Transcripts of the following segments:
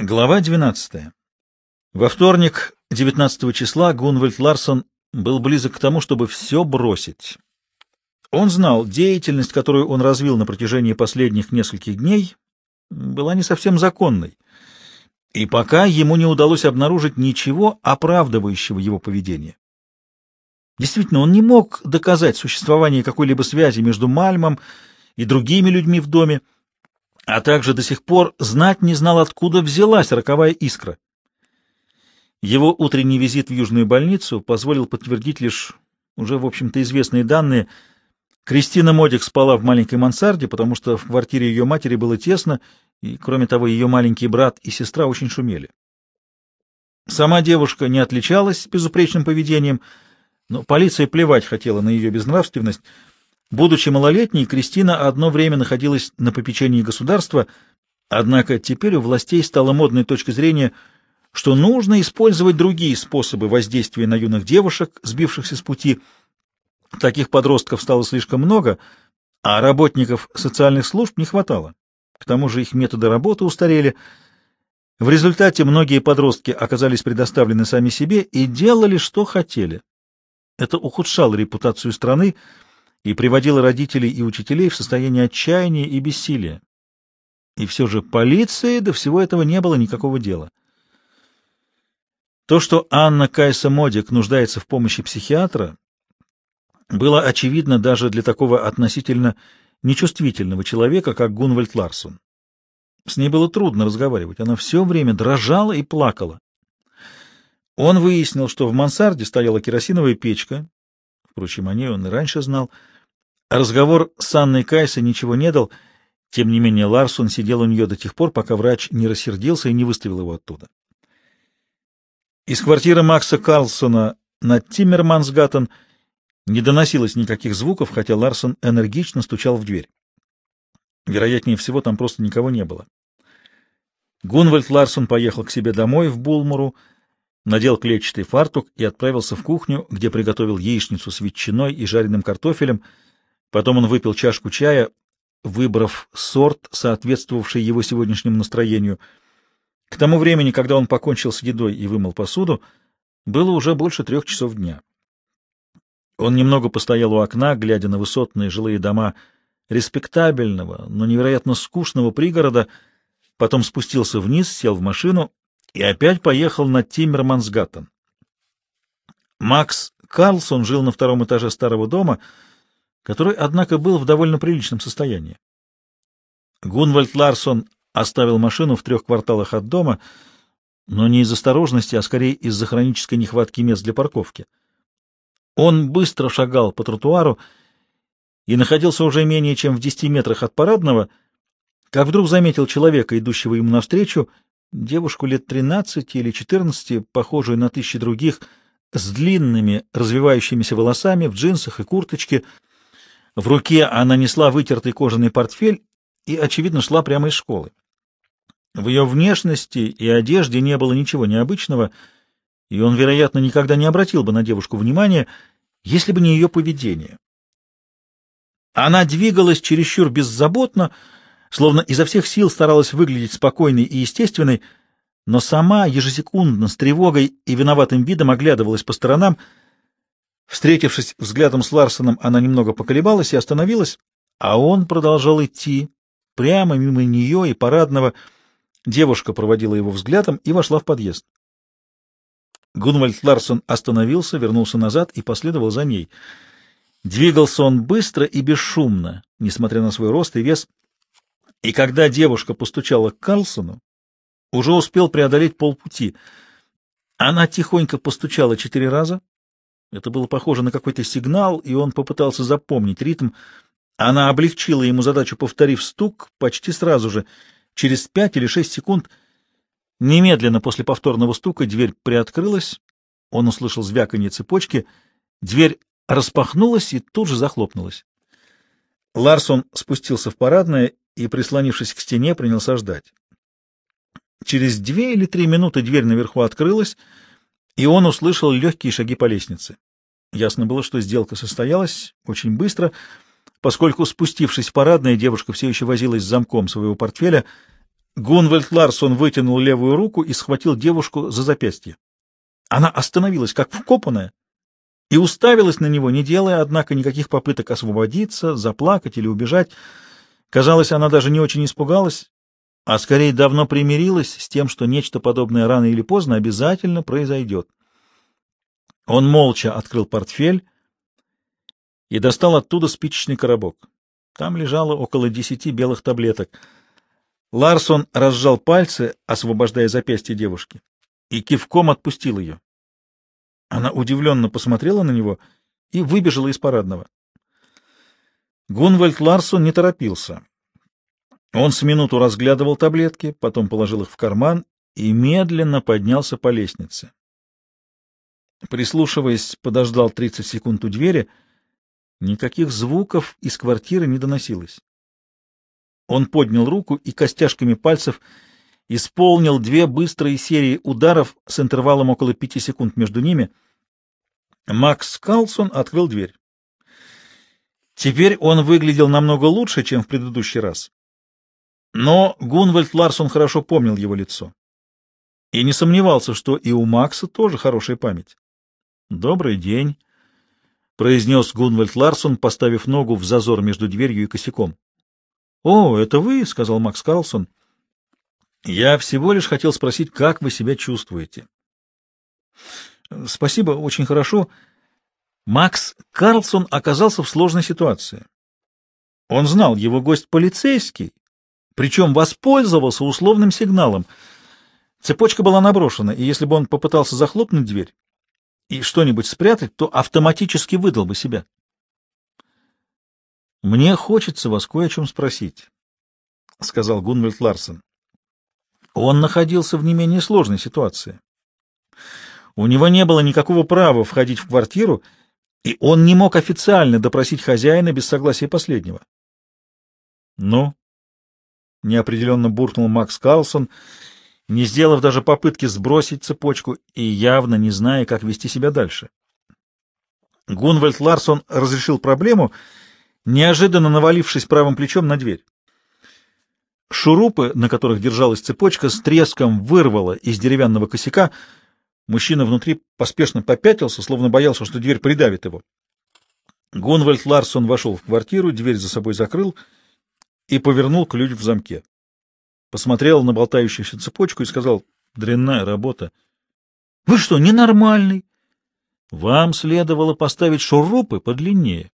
Глава 12. Во вторник, 19 числа, Гунвальд Ларсон был близок к тому, чтобы все бросить. Он знал, деятельность, которую он развил на протяжении последних нескольких дней, была не совсем законной, и пока ему не удалось обнаружить ничего, оправдывающего его поведение. Действительно, он не мог доказать существование какой-либо связи между Мальмом и другими людьми в доме, а также до сих пор знать не знал, откуда взялась роковая искра. Его утренний визит в Южную больницу позволил подтвердить лишь уже, в общем-то, известные данные. Кристина Модик спала в маленькой мансарде, потому что в квартире ее матери было тесно, и, кроме того, ее маленький брат и сестра очень шумели. Сама девушка не отличалась безупречным поведением, но полиция плевать хотела на ее безнравственность — Будучи малолетней, Кристина одно время находилась на попечении государства, однако теперь у властей стала модной точка зрения, что нужно использовать другие способы воздействия на юных девушек, сбившихся с пути. Таких подростков стало слишком много, а работников социальных служб не хватало. К тому же их методы работы устарели. В результате многие подростки оказались предоставлены сами себе и делали, что хотели. Это ухудшало репутацию страны, и приводила родителей и учителей в состояние отчаяния и бессилия. И все же полиции до всего этого не было никакого дела. То, что Анна Кайса Модик нуждается в помощи психиатра, было очевидно даже для такого относительно нечувствительного человека, как Гунвальд Ларсон. С ней было трудно разговаривать, она все время дрожала и плакала. Он выяснил, что в мансарде стояла керосиновая печка, впрочем, о ней он и раньше знал, Разговор с Анной Кайсой ничего не дал, тем не менее Ларсон сидел у нее до тех пор, пока врач не рассердился и не выставил его оттуда. Из квартиры Макса Карлсона на Тиммермансгаттен не доносилось никаких звуков, хотя Ларсон энергично стучал в дверь. Вероятнее всего, там просто никого не было. Гунвальд Ларсон поехал к себе домой в Булмуру, надел клетчатый фартук и отправился в кухню, где приготовил яичницу с ветчиной и жареным картофелем — Потом он выпил чашку чая, выбрав сорт, соответствовавший его сегодняшнему настроению. К тому времени, когда он покончил с едой и вымыл посуду, было уже больше трех часов дня. Он немного постоял у окна, глядя на высотные жилые дома респектабельного, но невероятно скучного пригорода, потом спустился вниз, сел в машину и опять поехал на Тиммермансгаттен. Макс Карлсон жил на втором этаже старого дома — который, однако, был в довольно приличном состоянии. Гунвальд Ларсон оставил машину в трех кварталах от дома, но не из осторожности, а скорее из-за хронической нехватки мест для парковки. Он быстро шагал по тротуару и находился уже менее чем в десяти метрах от парадного, как вдруг заметил человека, идущего ему навстречу, девушку лет тринадцати или четырнадцати, похожую на тысячи других, с длинными развивающимися волосами, в джинсах и курточке, в руке она несла вытертый кожаный портфель и, очевидно, шла прямо из школы. В ее внешности и одежде не было ничего необычного, и он, вероятно, никогда не обратил бы на девушку внимания, если бы не ее поведение. Она двигалась чересчур беззаботно, словно изо всех сил старалась выглядеть спокойной и естественной, но сама ежесекундно с тревогой и виноватым видом оглядывалась по сторонам, Встретившись взглядом с Ларсоном, она немного поколебалась и остановилась, а он продолжал идти прямо мимо нее и парадного. Девушка проводила его взглядом и вошла в подъезд. Гунвальд Ларсон остановился, вернулся назад и последовал за ней. Двигался он быстро и бесшумно, несмотря на свой рост и вес, и когда девушка постучала к Карлсону, уже успел преодолеть полпути. Она тихонько постучала четыре раза, это было похоже на какой-то сигнал, и он попытался запомнить ритм. Она облегчила ему задачу, повторив стук почти сразу же, через пять или шесть секунд. Немедленно после повторного стука дверь приоткрылась, он услышал звяканье цепочки, дверь распахнулась и тут же захлопнулась. Ларсон спустился в парадное и, прислонившись к стене, принялся ждать. Через две или три минуты дверь наверху открылась, и он услышал легкие шаги по лестнице. Ясно было, что сделка состоялась очень быстро, поскольку, спустившись в парадное, девушка все еще возилась с замком своего портфеля. Гунвальд Ларсон вытянул левую руку и схватил девушку за запястье. Она остановилась, как вкопанная, и уставилась на него, не делая, однако, никаких попыток освободиться, заплакать или убежать. Казалось, она даже не очень испугалась, а скорее давно примирилась с тем, что нечто подобное рано или поздно обязательно произойдет. Он молча открыл портфель и достал оттуда спичечный коробок. Там лежало около десяти белых таблеток. Ларсон разжал пальцы, освобождая запястье девушки, и кивком отпустил ее. Она удивленно посмотрела на него и выбежала из парадного. Гунвальд Ларсон не торопился. Он с минуту разглядывал таблетки, потом положил их в карман и медленно поднялся по лестнице. Прислушиваясь, подождал 30 секунд у двери. Никаких звуков из квартиры не доносилось. Он поднял руку и костяшками пальцев исполнил две быстрые серии ударов с интервалом около пяти секунд между ними. Макс Карлсон открыл дверь. Теперь он выглядел намного лучше, чем в предыдущий раз. Но Гунвальд Ларсон хорошо помнил его лицо и не сомневался, что и у Макса тоже хорошая память. «Добрый день», — произнес Гунвальд Ларсон, поставив ногу в зазор между дверью и косяком. «О, это вы?» — сказал Макс Карлсон. Я всего лишь хотел спросить, как вы себя чувствуете. Спасибо, очень хорошо. Макс Карлсон оказался в сложной ситуации. Он знал, его гость полицейский, причем воспользовался условным сигналом. Цепочка была наброшена, и если бы он попытался захлопнуть дверь и что-нибудь спрятать, то автоматически выдал бы себя. «Мне хочется вас кое о чем спросить», — сказал Гунвальд Ларсен. Он находился в не менее сложной ситуации. У него не было никакого права входить в квартиру, и он не мог официально допросить хозяина без согласия последнего. «Ну?» — неопределенно буркнул Макс Карлсон, не сделав даже попытки сбросить цепочку и явно не зная, как вести себя дальше. Гунвальд Ларсон разрешил проблему, неожиданно навалившись правым плечом на дверь. Шурупы, на которых держалась цепочка, с треском вырвало из деревянного косяка. Мужчина внутри поспешно попятился, словно боялся, что дверь придавит его. Гунвальд Ларсон вошел в квартиру, дверь за собой закрыл и повернул ключ в замке. Посмотрел на болтающуюся цепочку и сказал, дрянная работа. — Вы что, ненормальный? Вам следовало поставить шурупы подлиннее.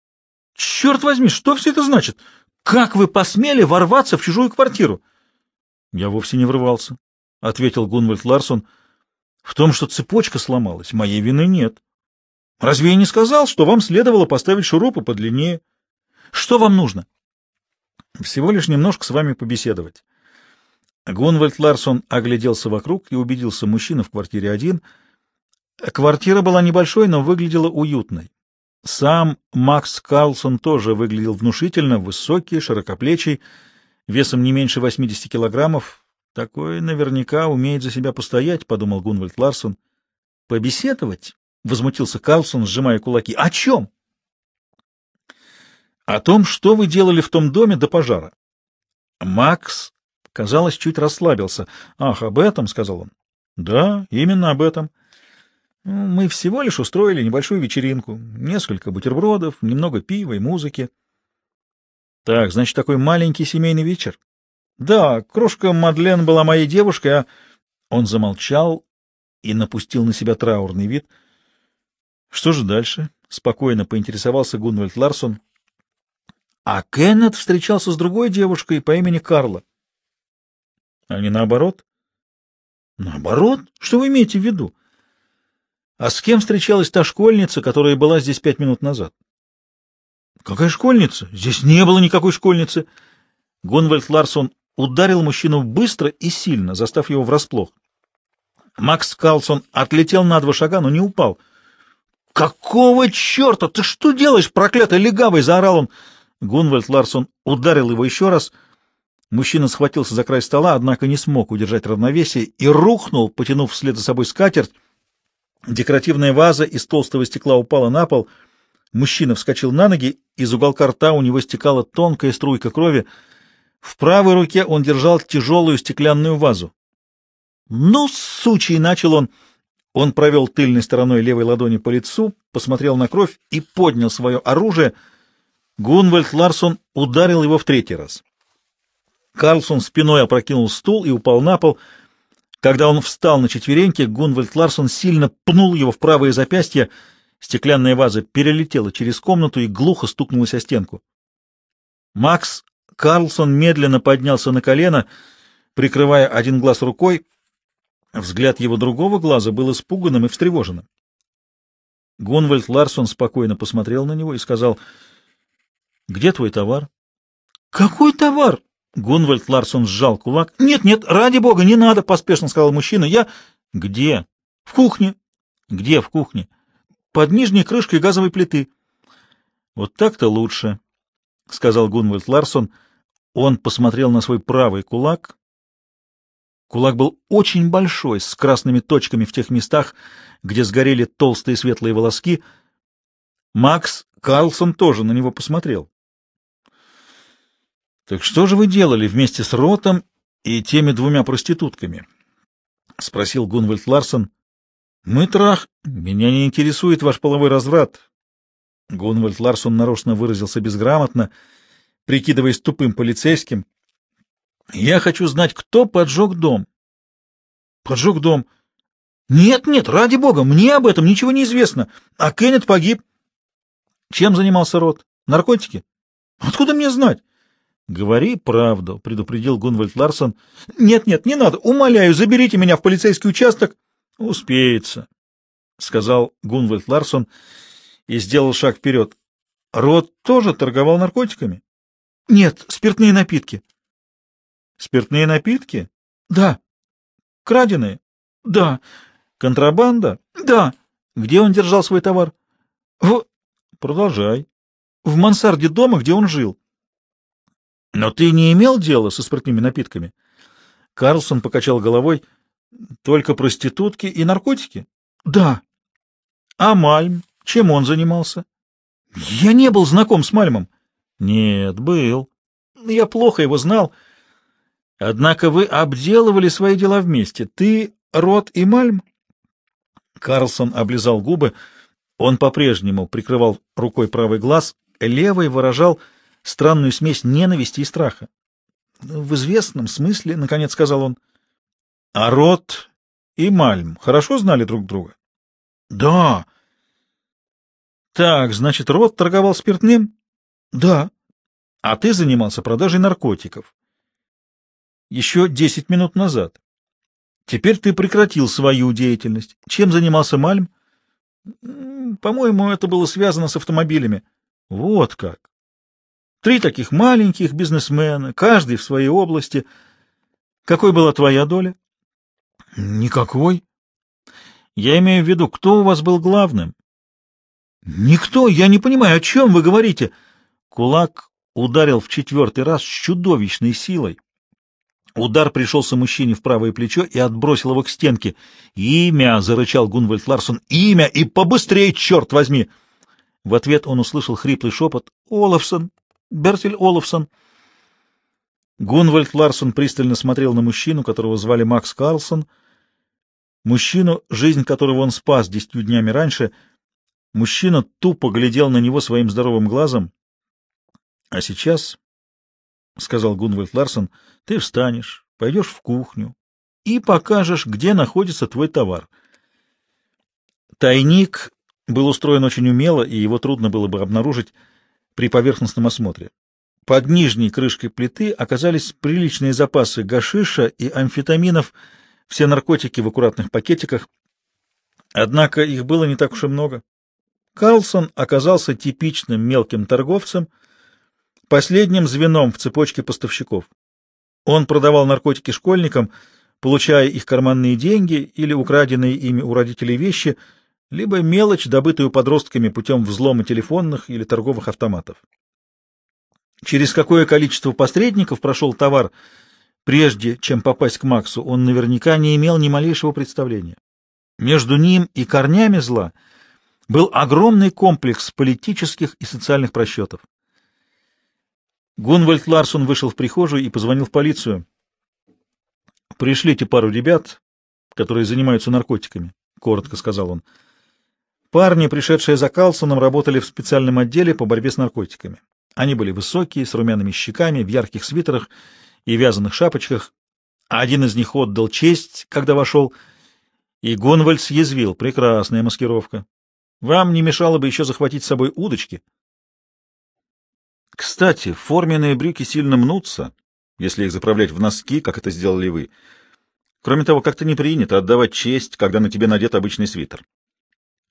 — Черт возьми, что все это значит? Как вы посмели ворваться в чужую квартиру? Я вовсе не врывался, ответил Гунвальд Ларсон. В том, что цепочка сломалась, моей вины нет. Разве я не сказал, что вам следовало поставить шурупы подлиннее? Что вам нужно? Всего лишь немножко с вами побеседовать. Гунвальд Ларсон огляделся вокруг и убедился, мужчина в квартире один. Квартира была небольшой, но выглядела уютной. Сам Макс Карлсон тоже выглядел внушительно, высокий, широкоплечий, весом не меньше 80 килограммов. Такой наверняка умеет за себя постоять, — подумал Гунвальд Ларсон. — Побеседовать? — возмутился Карлсон, сжимая кулаки. — О чем? — О том, что вы делали в том доме до пожара. Макс, казалось, чуть расслабился. — Ах, об этом, — сказал он. — Да, именно об этом. — ну, мы всего лишь устроили небольшую вечеринку. Несколько бутербродов, немного пива и музыки. Так, значит, такой маленький семейный вечер? Да, кружка Мадлен была моей девушкой, а... Он замолчал и напустил на себя траурный вид. Что же дальше? Спокойно поинтересовался Гунвальд Ларсон. А Кеннет встречался с другой девушкой по имени Карла. А не наоборот? Наоборот? Что вы имеете в виду? А с кем встречалась та школьница, которая была здесь пять минут назад? Какая школьница? Здесь не было никакой школьницы. Гунвальд Ларсон ударил мужчину быстро и сильно, застав его врасплох. Макс Карлсон отлетел на два шага, но не упал. «Какого черта? Ты что делаешь, проклятый легавый?» — заорал он. Гунвальд Ларсон ударил его еще раз. Мужчина схватился за край стола, однако не смог удержать равновесие и рухнул, потянув вслед за собой скатерть. Декоративная ваза из толстого стекла упала на пол. Мужчина вскочил на ноги, из уголка рта у него стекала тонкая струйка крови. В правой руке он держал тяжелую стеклянную вазу. «Ну, сучий!» — начал он. Он провел тыльной стороной левой ладони по лицу, посмотрел на кровь и поднял свое оружие. Гунвальд Ларсон ударил его в третий раз. Карлсон спиной опрокинул стул и упал на пол. Когда он встал на четвереньки, Гунвальд Ларсон сильно пнул его в правое запястье. Стеклянная ваза перелетела через комнату и глухо стукнулась о стенку. Макс Карлсон медленно поднялся на колено, прикрывая один глаз рукой. Взгляд его другого глаза был испуганным и встревоженным. Гунвальд Ларсон спокойно посмотрел на него и сказал, «Где твой товар?» «Какой товар?» Гунвальд Ларсон сжал кулак. «Нет, нет, ради бога, не надо!» — поспешно сказал мужчина. «Я...» «Где?» «В кухне». «Где в кухне?» «Под нижней крышкой газовой плиты». «Вот так-то лучше», — сказал Гунвальд Ларсон. Он посмотрел на свой правый кулак. Кулак был очень большой, с красными точками в тех местах, где сгорели толстые светлые волоски. Макс Карлсон тоже на него посмотрел. «Так что же вы делали вместе с Ротом и теми двумя проститутками?» — спросил Гунвальд Ларсон. «Мы трах. Меня не интересует ваш половой разврат». Гунвальд Ларсон нарочно выразился безграмотно — прикидываясь тупым полицейским. «Я хочу знать, кто поджег дом». «Поджег дом?» «Нет, нет, ради бога, мне об этом ничего не известно. А Кеннет погиб». «Чем занимался Рот? Наркотики?» «Откуда мне знать?» «Говори правду», — предупредил Гунвальд Ларсон. «Нет, нет, не надо. Умоляю, заберите меня в полицейский участок». «Успеется», — сказал Гунвальд Ларсон и сделал шаг вперед. «Рот тоже торговал наркотиками?» Нет, спиртные напитки. Спиртные напитки? Да. Краденые? Да. Контрабанда? Да. Где он держал свой товар? В... Продолжай. В мансарде дома, где он жил. Но ты не имел дела со спиртными напитками? Карлсон покачал головой. Только проститутки и наркотики? Да. А Мальм? Чем он занимался? Я не был знаком с Мальмом. Нет, был. Я плохо его знал. Однако вы обделывали свои дела вместе. Ты, Рот и Мальм? Карлсон облизал губы. Он по-прежнему прикрывал рукой правый глаз, левый выражал странную смесь ненависти и страха. В известном смысле, наконец сказал он. А Рот и Мальм хорошо знали друг друга? Да. Так, значит, Рот торговал спиртным? Да. А ты занимался продажей наркотиков. Еще десять минут назад. Теперь ты прекратил свою деятельность. Чем занимался Мальм? По-моему, это было связано с автомобилями. Вот как. Три таких маленьких бизнесмена, каждый в своей области. Какой была твоя доля? Никакой. Я имею в виду, кто у вас был главным? Никто. Я не понимаю, о чем вы говорите. Кулак ударил в четвертый раз с чудовищной силой. Удар пришелся мужчине в правое плечо и отбросил его к стенке. «Имя!» — зарычал Гунвальд Ларсон. «Имя! И побыстрее, черт возьми!» В ответ он услышал хриплый шепот. «Олафсон! Бертель Олафсон!» Гунвальд Ларсон пристально смотрел на мужчину, которого звали Макс Карлсон, мужчину, жизнь которого он спас десятью днями раньше. Мужчина тупо глядел на него своим здоровым глазом. А сейчас, — сказал Гунвальд Ларсон, — ты встанешь, пойдешь в кухню и покажешь, где находится твой товар. Тайник был устроен очень умело, и его трудно было бы обнаружить при поверхностном осмотре. Под нижней крышкой плиты оказались приличные запасы гашиша и амфетаминов, все наркотики в аккуратных пакетиках. Однако их было не так уж и много. Карлсон оказался типичным мелким торговцем — последним звеном в цепочке поставщиков. Он продавал наркотики школьникам, получая их карманные деньги или украденные ими у родителей вещи, либо мелочь, добытую подростками путем взлома телефонных или торговых автоматов. Через какое количество посредников прошел товар, прежде чем попасть к Максу, он наверняка не имел ни малейшего представления. Между ним и корнями зла был огромный комплекс политических и социальных просчетов. Гунвальд Ларсон вышел в прихожую и позвонил в полицию. «Пришлите пару ребят, которые занимаются наркотиками», — коротко сказал он. Парни, пришедшие за Калсоном, работали в специальном отделе по борьбе с наркотиками. Они были высокие, с румяными щеками, в ярких свитерах и вязаных шапочках. Один из них отдал честь, когда вошел, и Гунвальд съязвил. Прекрасная маскировка. Вам не мешало бы еще захватить с собой удочки. Кстати, форменные брюки сильно мнутся, если их заправлять в носки, как это сделали вы. Кроме того, как-то не принято отдавать честь, когда на тебе надет обычный свитер.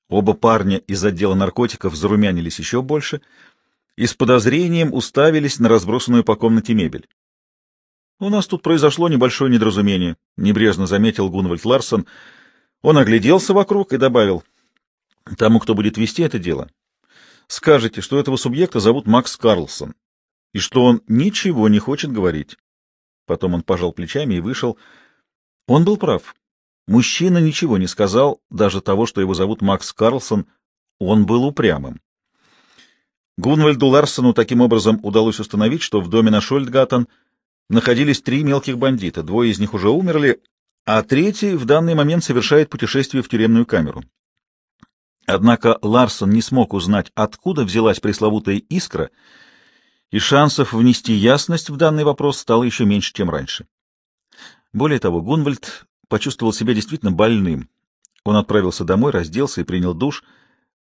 Оба парня из отдела наркотиков зарумянились еще больше и с подозрением уставились на разбросанную по комнате мебель. «У нас тут произошло небольшое недоразумение», — небрежно заметил Гунвальд Ларсон. Он огляделся вокруг и добавил, «Тому, кто будет вести это дело, скажете, что этого субъекта зовут Макс Карлсон, и что он ничего не хочет говорить». Потом он пожал плечами и вышел. Он был прав. Мужчина ничего не сказал, даже того, что его зовут Макс Карлсон. Он был упрямым. Гунвальду Ларсону таким образом удалось установить, что в доме на Шольдгаттен находились три мелких бандита, двое из них уже умерли, а третий в данный момент совершает путешествие в тюремную камеру. Однако Ларсон не смог узнать, откуда взялась пресловутая искра, и шансов внести ясность в данный вопрос стало еще меньше, чем раньше. Более того, Гунвальд почувствовал себя действительно больным. Он отправился домой, разделся и принял душ,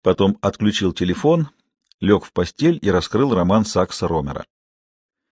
потом отключил телефон, лег в постель и раскрыл роман Сакса Ромера.